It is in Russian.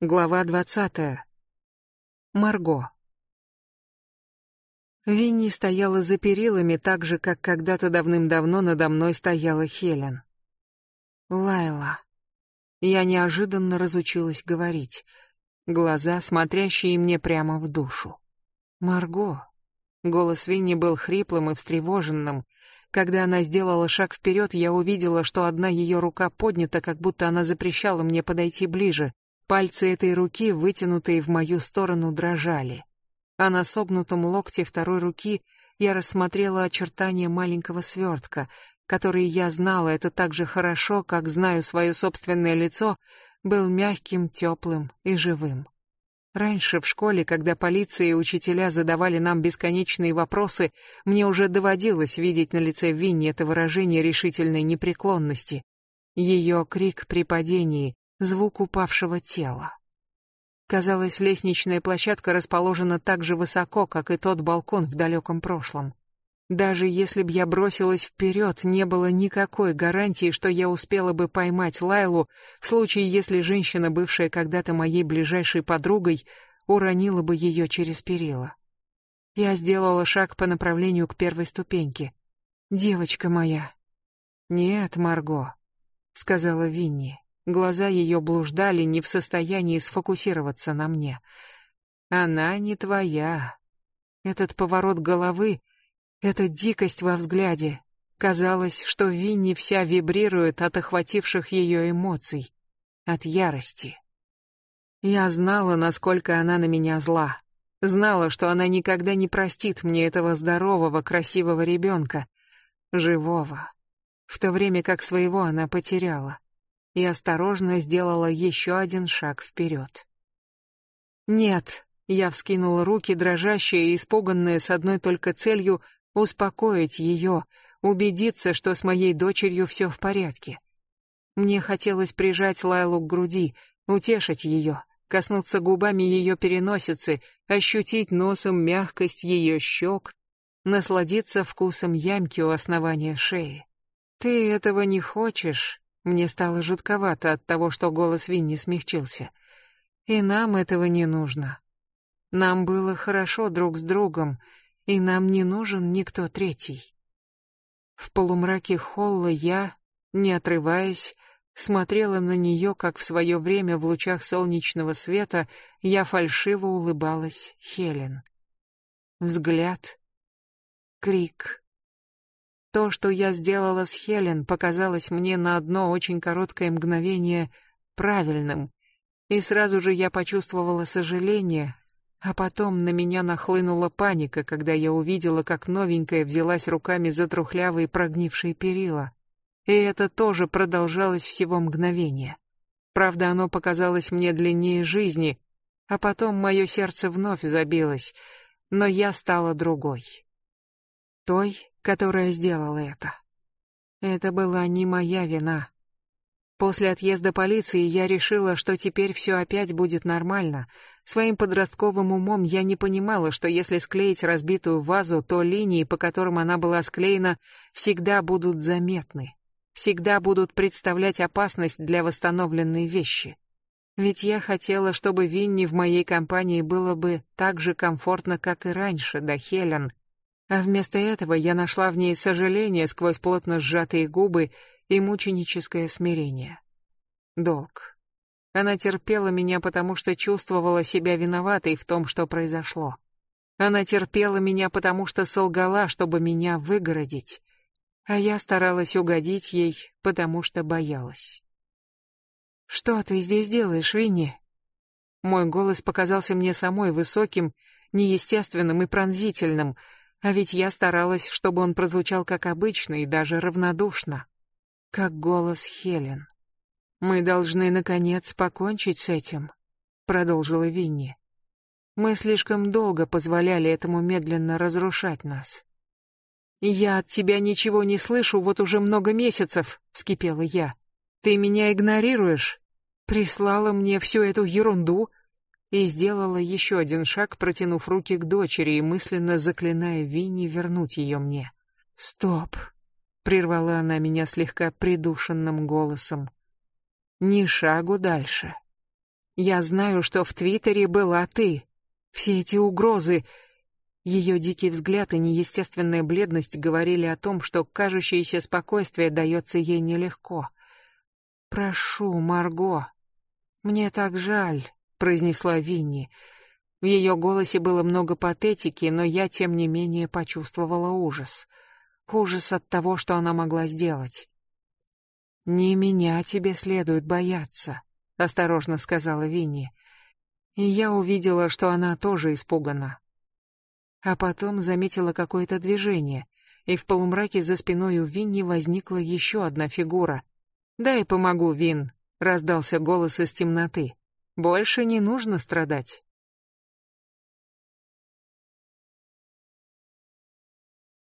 Глава двадцатая. Марго. Винни стояла за перилами так же, как когда-то давным-давно надо мной стояла Хелен. Лайла. Я неожиданно разучилась говорить. Глаза, смотрящие мне прямо в душу. Марго. Голос Винни был хриплым и встревоженным. Когда она сделала шаг вперед, я увидела, что одна ее рука поднята, как будто она запрещала мне подойти ближе. Пальцы этой руки, вытянутые в мою сторону, дрожали. А на согнутом локте второй руки я рассмотрела очертания маленького свертка, который я знала это так же хорошо, как знаю свое собственное лицо, был мягким, теплым и живым. Раньше в школе, когда полиция и учителя задавали нам бесконечные вопросы, мне уже доводилось видеть на лице Винни это выражение решительной непреклонности. Ее крик при падении, звук упавшего тела. Казалось, лестничная площадка расположена так же высоко, как и тот балкон в далеком прошлом. Даже если б я бросилась вперед, не было никакой гарантии, что я успела бы поймать Лайлу в случае, если женщина, бывшая когда-то моей ближайшей подругой, уронила бы ее через перила. Я сделала шаг по направлению к первой ступеньке. «Девочка моя». «Нет, Марго», — сказала Винни. Глаза ее блуждали, не в состоянии сфокусироваться на мне. Она не твоя. Этот поворот головы, эта дикость во взгляде. Казалось, что Винни вся вибрирует от охвативших ее эмоций, от ярости. Я знала, насколько она на меня зла. Знала, что она никогда не простит мне этого здорового, красивого ребенка, живого, в то время как своего она потеряла и осторожно сделала еще один шаг вперед. «Нет», — я вскинула руки, дрожащие и испуганные с одной только целью успокоить ее, убедиться, что с моей дочерью все в порядке. Мне хотелось прижать Лайлу к груди, утешить ее, коснуться губами ее переносицы, ощутить носом мягкость ее щек, насладиться вкусом ямки у основания шеи. «Ты этого не хочешь?» Мне стало жутковато от того, что голос Винни смягчился. И нам этого не нужно. Нам было хорошо друг с другом, и нам не нужен никто третий. В полумраке холла я, не отрываясь, смотрела на нее, как в свое время в лучах солнечного света я фальшиво улыбалась Хелен. Взгляд, крик, то, что я сделала с Хелен, показалось мне на одно очень короткое мгновение правильным, и сразу же я почувствовала сожаление, а потом на меня нахлынула паника, когда я увидела, как новенькая взялась руками за трухлявые прогнившие перила. И это тоже продолжалось всего мгновение. Правда, оно показалось мне длиннее жизни, а потом мое сердце вновь забилось, но я стала другой. Той, которая сделала это. Это была не моя вина. После отъезда полиции я решила, что теперь все опять будет нормально. Своим подростковым умом я не понимала, что если склеить разбитую вазу, то линии, по которым она была склеена, всегда будут заметны, всегда будут представлять опасность для восстановленной вещи. Ведь я хотела, чтобы Винни в моей компании было бы так же комфортно, как и раньше, до Хелен, а вместо этого я нашла в ней сожаление сквозь плотно сжатые губы и мученическое смирение. Долг. Она терпела меня, потому что чувствовала себя виноватой в том, что произошло. Она терпела меня, потому что солгала, чтобы меня выгородить. А я старалась угодить ей, потому что боялась. «Что ты здесь делаешь, Винни?» Мой голос показался мне самой высоким, неестественным и пронзительным — а ведь я старалась, чтобы он прозвучал как обычно и даже равнодушно. Как голос Хелен. «Мы должны, наконец, покончить с этим», — продолжила Винни. «Мы слишком долго позволяли этому медленно разрушать нас». «Я от тебя ничего не слышу вот уже много месяцев», — вскипела я. «Ты меня игнорируешь? Прислала мне всю эту ерунду, и сделала еще один шаг, протянув руки к дочери и мысленно заклиная Винни вернуть ее мне. «Стоп!» — прервала она меня слегка придушенным голосом. «Ни шагу дальше. Я знаю, что в Твиттере была ты. Все эти угрозы... Ее дикий взгляд и неестественная бледность говорили о том, что кажущееся спокойствие дается ей нелегко. «Прошу, Марго, мне так жаль», — произнесла Винни. В ее голосе было много патетики, но я, тем не менее, почувствовала ужас. Ужас от того, что она могла сделать. «Не меня тебе следует бояться», — осторожно сказала Винни. И я увидела, что она тоже испугана. А потом заметила какое-то движение, и в полумраке за спиной у Винни возникла еще одна фигура. «Дай помогу, Вин», — раздался голос из темноты. «Больше не нужно страдать».